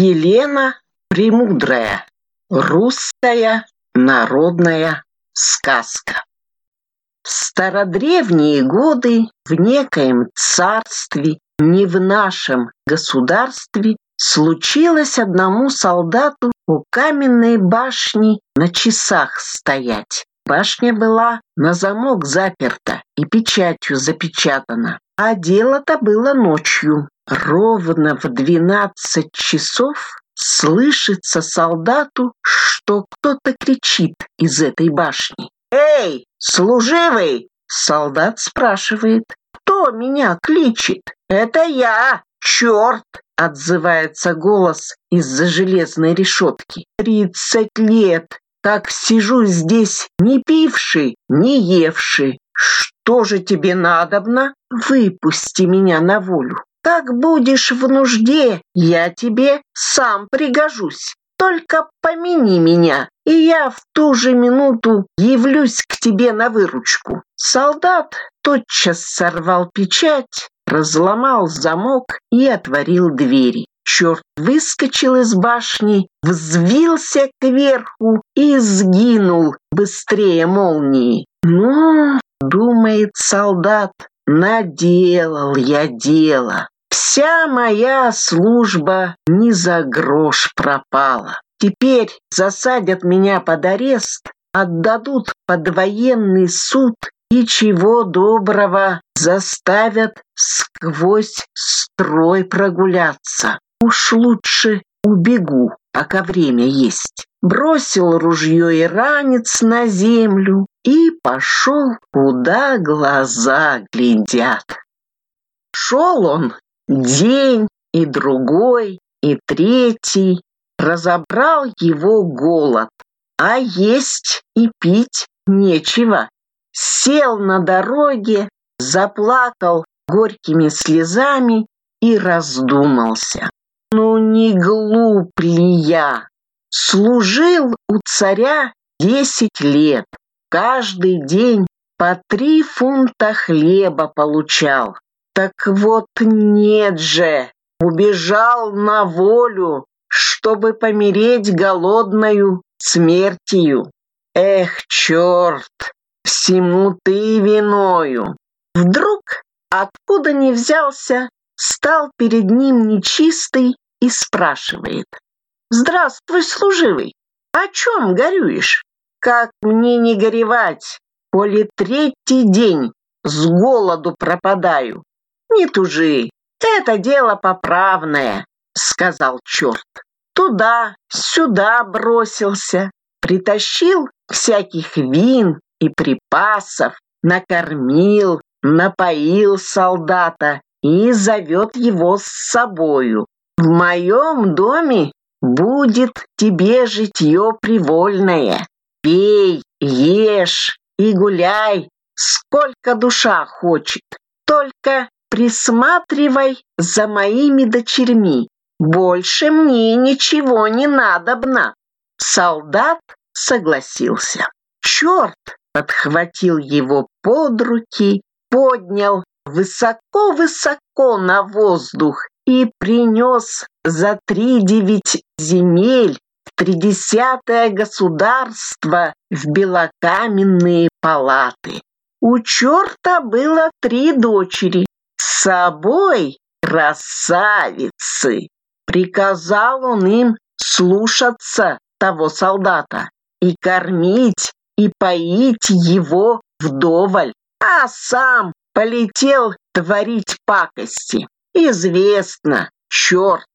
Елена Премудрая. Русская народная сказка. В стародревние годы в некоем царстве, не в нашем государстве, случилось одному солдату у каменной башни на часах стоять. Башня была на замок заперта и печатью запечатана. А дело-то было ночью ровно в двенадцать часов слышится солдату, что кто-то кричит из этой башни. «Эй, служивый!» Солдат спрашивает, «Кто меня кличет?» «Это я! Черт!» — отзывается голос из-за железной решетки. «Тридцать лет! Как сижу здесь, не пивший, не евший! Что же тебе надобно? Выпусти меня на волю!» как будешь в нужде, я тебе сам пригожусь. Только помяни меня, и я в ту же минуту явлюсь к тебе на выручку». Солдат тотчас сорвал печать, разломал замок и отворил двери. Черт выскочил из башни, взвился кверху и сгинул быстрее молнии. «Ну, — думает солдат, — наделал я дело». Вся моя служба ни за грош пропала. Теперь засадят меня под арест, отдадут под военный суд и чего доброго заставят сквозь строй прогуляться. Уж лучше убегу, пока время есть. Бросил ружье и ранец на землю и пошел, куда глаза глядят. Шел он день и другой и третий. Разобрал его голод, а есть и пить нечего. Сел на дороге, заплакал горькими слезами и раздумался. Ну не глуп ли я? Служил у царя десять лет, каждый день по три фунта хлеба получал. Так вот нет же, убежал на волю, чтобы помереть голодною смертью. Эх, черт, всему ты виною. Вдруг, откуда ни взялся, стал перед ним нечистый и спрашивает. «Здравствуй, служивый, о чем горюешь? Как мне не горевать, коли третий день с голоду пропадаю? «Не тужи, это дело поправное», — сказал черт. Туда, сюда бросился, притащил всяких вин и припасов, накормил, напоил солдата и зовет его с собою. «В моем доме будет тебе житье привольное. Пей, ешь и гуляй, сколько душа хочет, только присматривай за моими дочерьми. Больше мне ничего не надобно». Солдат согласился. «Черт!» — подхватил его под руки, поднял высоко-высоко на воздух и принес за три девять земель в тридесятое государство в белокаменные палаты. У черта было три дочери, с собой красавицы!» Приказал он им слушаться того солдата и кормить и поить его вдоволь, а сам полетел творить пакости. Известно, черт,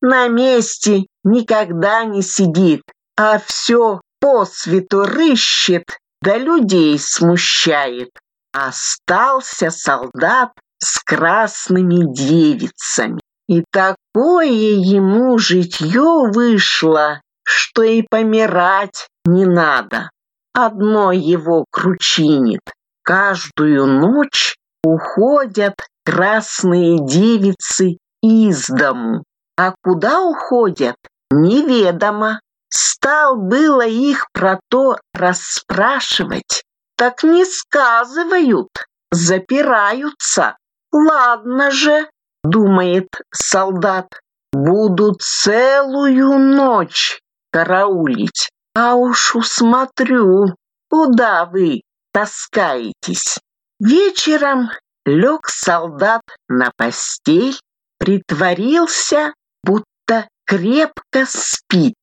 на месте никогда не сидит, а все по посвету рыщет, да людей смущает. Остался солдат с красными девицами. И такое ему житье вышло, что и помирать не надо. Одно его кручинит. Каждую ночь уходят красные девицы из дому. А куда уходят, неведомо. Стал было их про то расспрашивать. Так не сказывают, запираются. Ладно же, думает солдат, буду целую ночь караулить, а уж усмотрю, куда вы таскаетесь. Вечером лег солдат на постель, притворился, будто крепко спит,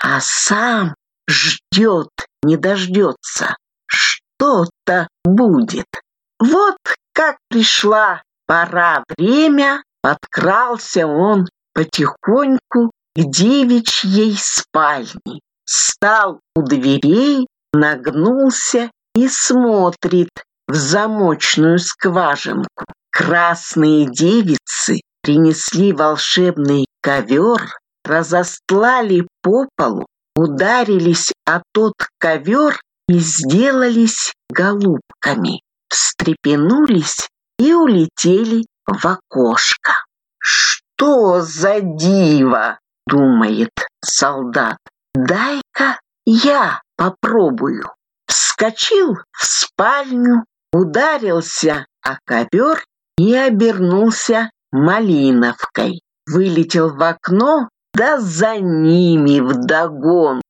а сам ждет, не дождется, что-то будет. Вот как пришла пора время подкрался он потихоньку к девичьей спальне, стал у дверей, нагнулся и смотрит в замочную скважинку. Красные девицы принесли волшебный ковер, разостлали по полу, ударились о тот ковер и сделались голубками. Встрепенулись и улетели в окошко. «Что за диво!» — думает солдат. «Дай-ка я попробую». Вскочил в спальню, ударился о ковер и обернулся малиновкой. Вылетел в окно, да за ними вдогонку.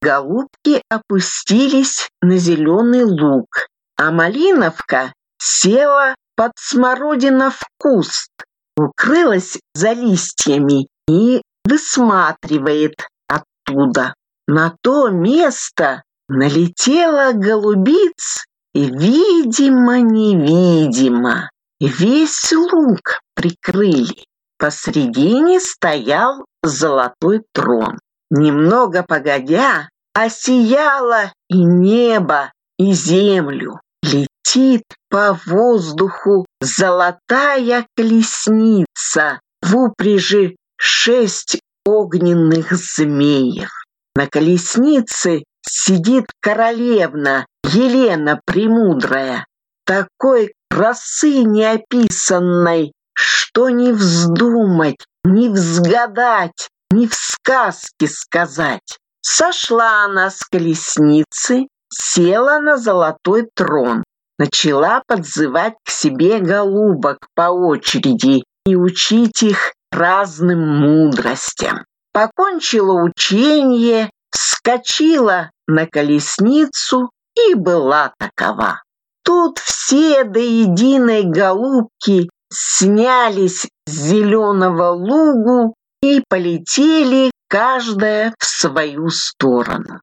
Голубки опустились на зеленый луг, а малиновка села под смородина в куст, укрылась за листьями и высматривает оттуда. На то место налетела голубиц, видимо, невидимо, весь лук прикрыли. Посредине стоял золотой трон. Немного погодя, осияло и небо, и землю летит по воздуху золотая колесница в упряжи шесть огненных змеев. На колеснице сидит королевна Елена Премудрая, такой красы неописанной, что не вздумать, не взгадать, не в сказке сказать. Сошла она с колесницы, села на золотой трон, начала подзывать к себе голубок по очереди и учить их разным мудростям. Покончила учение, вскочила на колесницу и была такова. Тут все до единой голубки снялись с зеленого лугу и полетели каждая в свою сторону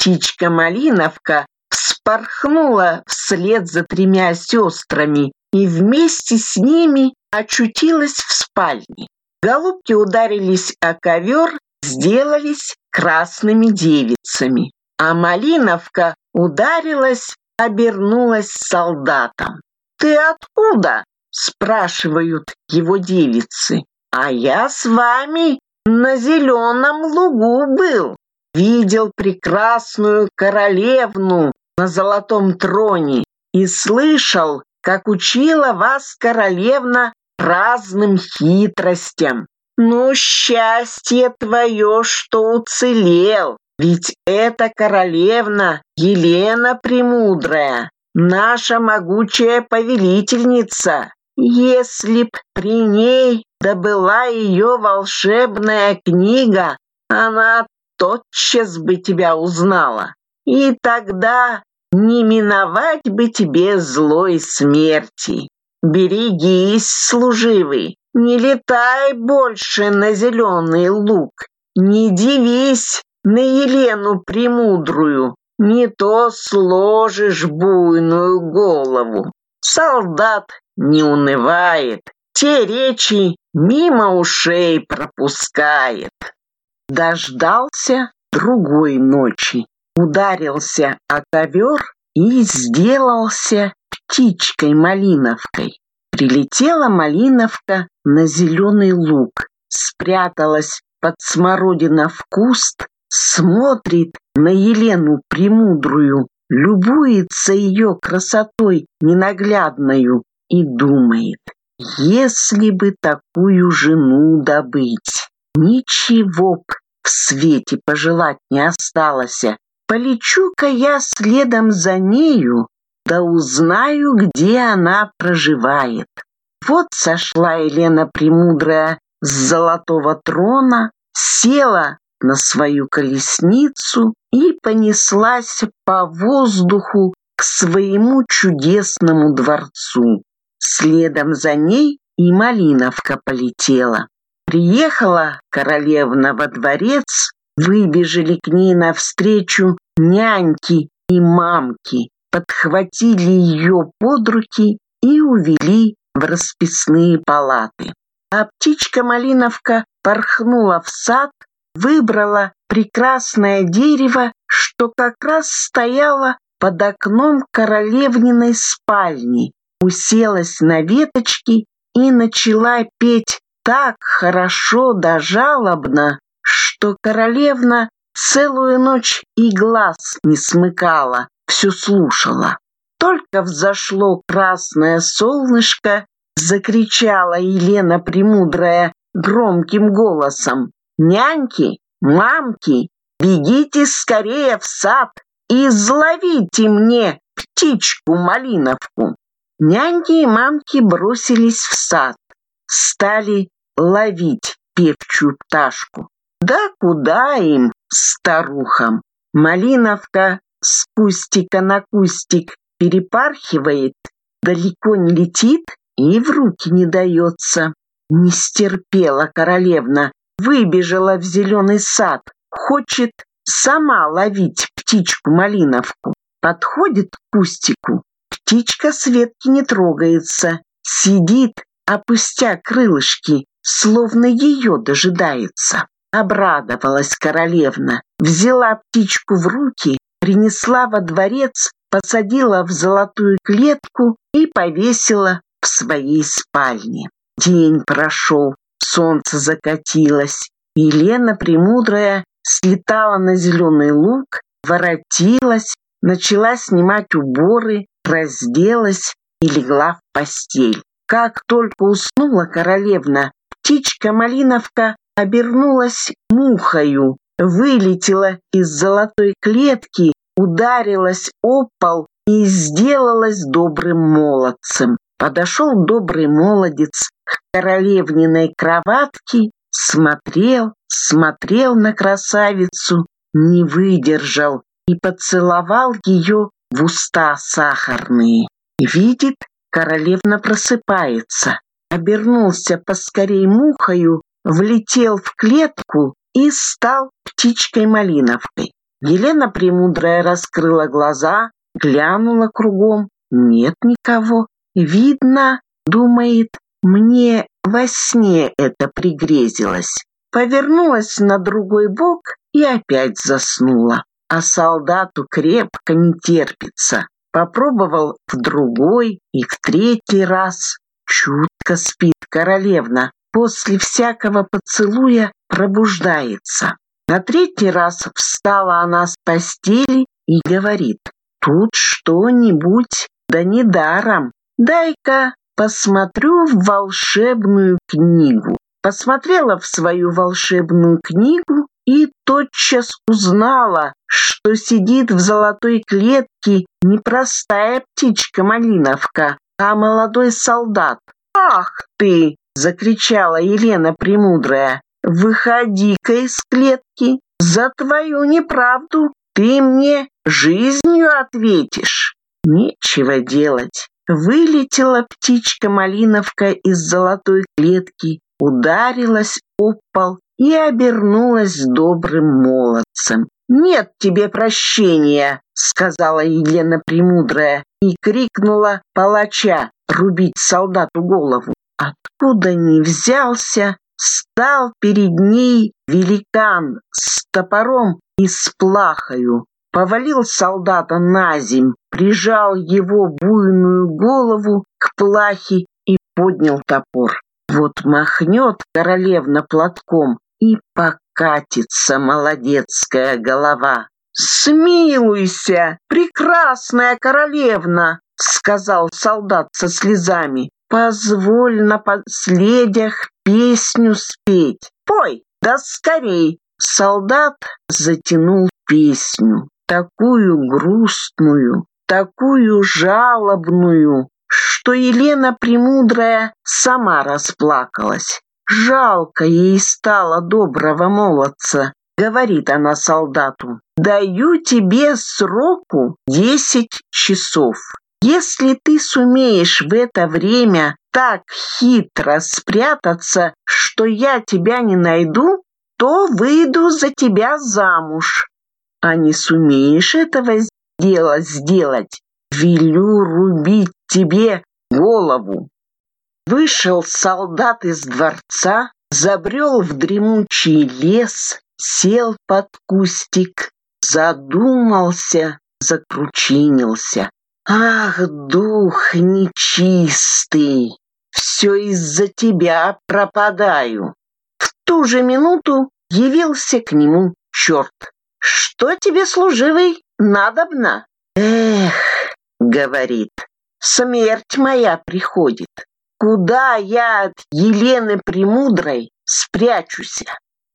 птичка Малиновка вспорхнула вслед за тремя сестрами и вместе с ними очутилась в спальне. Голубки ударились о ковер, сделались красными девицами, а Малиновка ударилась, обернулась солдатом. «Ты откуда?» – спрашивают его девицы. «А я с вами на зеленом лугу был» видел прекрасную королевну на золотом троне и слышал, как учила вас королевна разным хитростям. Ну, счастье твое, что уцелел, ведь эта королевна Елена Премудрая, наша могучая повелительница. Если б при ней добыла ее волшебная книга, она тотчас бы тебя узнала, и тогда не миновать бы тебе злой смерти. Берегись, служивый, не летай больше на зеленый луг, не дивись на Елену Премудрую, не то сложишь буйную голову. Солдат не унывает, те речи мимо ушей пропускает дождался другой ночи, ударился о ковер и сделался птичкой-малиновкой. Прилетела малиновка на зеленый луг, спряталась под смородина в куст, смотрит на Елену Премудрую, любуется ее красотой ненаглядною и думает, если бы такую жену добыть, ничего б в свете пожелать не осталось. Полечу-ка я следом за нею, да узнаю, где она проживает. Вот сошла Елена Премудрая с золотого трона, села на свою колесницу и понеслась по воздуху к своему чудесному дворцу. Следом за ней и Малиновка полетела приехала королевна во дворец, выбежали к ней навстречу няньки и мамки, подхватили ее под руки и увели в расписные палаты. А птичка-малиновка порхнула в сад, выбрала прекрасное дерево, что как раз стояло под окном королевниной спальни, уселась на веточки и начала петь так хорошо да жалобно, что королевна целую ночь и глаз не смыкала, все слушала. Только взошло красное солнышко, закричала Елена Премудрая громким голосом. «Няньки, мамки, бегите скорее в сад и зловите мне птичку-малиновку!» Няньки и мамки бросились в сад, стали ловить певчую пташку. Да куда им, старухам? Малиновка с кустика на кустик перепархивает, далеко не летит и в руки не дается. Не стерпела королевна, выбежала в зеленый сад, хочет сама ловить птичку-малиновку. Подходит к кустику, птичка с ветки не трогается, сидит, опустя крылышки, словно ее дожидается. Обрадовалась королевна, взяла птичку в руки, принесла во дворец, посадила в золотую клетку и повесила в своей спальне. День прошел, солнце закатилось. Елена Премудрая слетала на зеленый луг, воротилась, начала снимать уборы, разделась и легла в постель. Как только уснула королевна, Птичка Малиновка обернулась мухою, вылетела из золотой клетки, ударилась о пол и сделалась добрым молодцем. Подошел добрый молодец к королевниной кроватке, смотрел, смотрел на красавицу, не выдержал и поцеловал ее в уста сахарные. Видит, королевна просыпается обернулся поскорей мухою, влетел в клетку и стал птичкой-малиновкой. Елена Премудрая раскрыла глаза, глянула кругом. Нет никого. Видно, думает, мне во сне это пригрезилось. Повернулась на другой бок и опять заснула. А солдату крепко не терпится. Попробовал в другой и в третий раз. Чутко спит королевна. После всякого поцелуя пробуждается. На третий раз встала она с постели и говорит, «Тут что-нибудь, да не даром. Дай-ка посмотрю в волшебную книгу». Посмотрела в свою волшебную книгу и тотчас узнала, что сидит в золотой клетке непростая птичка-малиновка, а молодой солдат. Ах ты! закричала Елена Премудрая. Выходи-ка из клетки. За твою неправду ты мне жизнью ответишь. Нечего делать. Вылетела птичка-малиновка из золотой клетки, ударилась об пол и обернулась добрым молодцем. «Нет тебе прощения!» — сказала Елена Премудрая и крикнула палача рубить солдату голову. Откуда ни взялся, стал перед ней великан с топором и с плахою. Повалил солдата на земь, прижал его буйную голову к плахе и поднял топор. Вот махнет королевна платком, и покатится молодецкая голова. «Смилуйся, прекрасная королевна!» — сказал солдат со слезами. «Позволь на последях песню спеть. Пой, да скорей!» Солдат затянул песню, такую грустную, такую жалобную, что Елена Премудрая сама расплакалась. Жалко ей стало доброго молодца, говорит она солдату. Даю тебе сроку 10 часов. Если ты сумеешь в это время так хитро спрятаться, что я тебя не найду, то выйду за тебя замуж. А не сумеешь этого дела сделать, велю рубить тебе голову. Вышел солдат из дворца, забрел в дремучий лес, сел под кустик, задумался, закручинился. «Ах, дух нечистый! Все из-за тебя пропадаю!» В ту же минуту явился к нему черт. «Что тебе, служивый, надобно?» «Эх!» — говорит. «Смерть моя приходит. Куда я от Елены Премудрой спрячусь?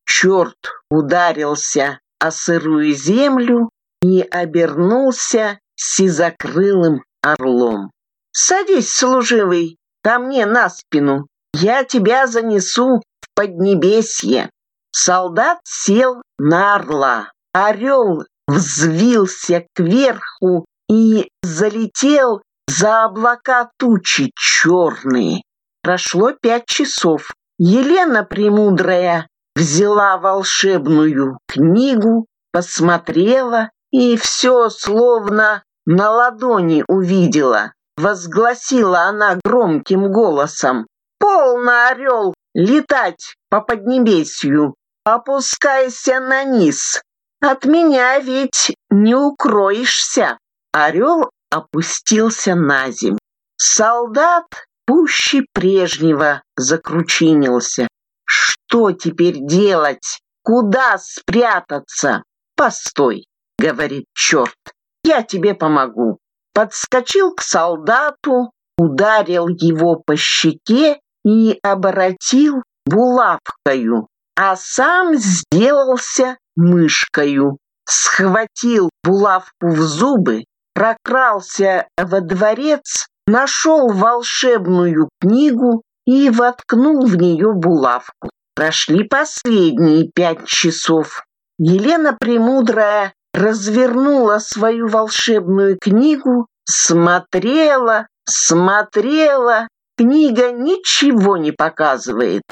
Черт ударился о сырую землю и обернулся сизокрылым орлом. «Садись, служивый, ко мне на спину, я тебя занесу в Поднебесье». Солдат сел на орла. Орел взвился кверху и залетел за облака тучи черные. Прошло пять часов. Елена Премудрая взяла волшебную книгу, посмотрела и все словно на ладони увидела. Возгласила она громким голосом. «Полно, орел, летать по Поднебесью! Опускайся на низ! От меня ведь не укроешься!» Орел опустился на землю. Солдат пуще прежнего закручинился. Что теперь делать? Куда спрятаться? Постой, говорит черт, я тебе помогу. Подскочил к солдату, ударил его по щеке и обратил булавкою, а сам сделался мышкою. Схватил булавку в зубы, прокрался во дворец, нашел волшебную книгу и воткнул в нее булавку. Прошли последние пять часов. Елена Премудрая развернула свою волшебную книгу, смотрела, смотрела. Книга ничего не показывает.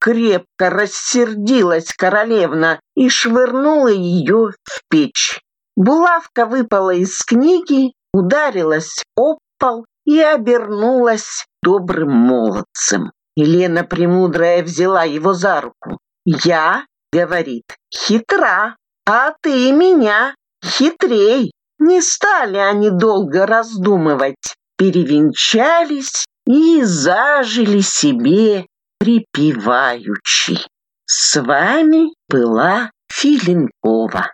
Крепко рассердилась королевна и швырнула ее в печь. Булавка выпала из книги, ударилась об пол и обернулась добрым молодцем. Елена Премудрая взяла его за руку. «Я?» — говорит. «Хитра, а ты меня хитрей». Не стали они долго раздумывать, перевенчались и зажили себе припеваючи. С вами была Филинкова.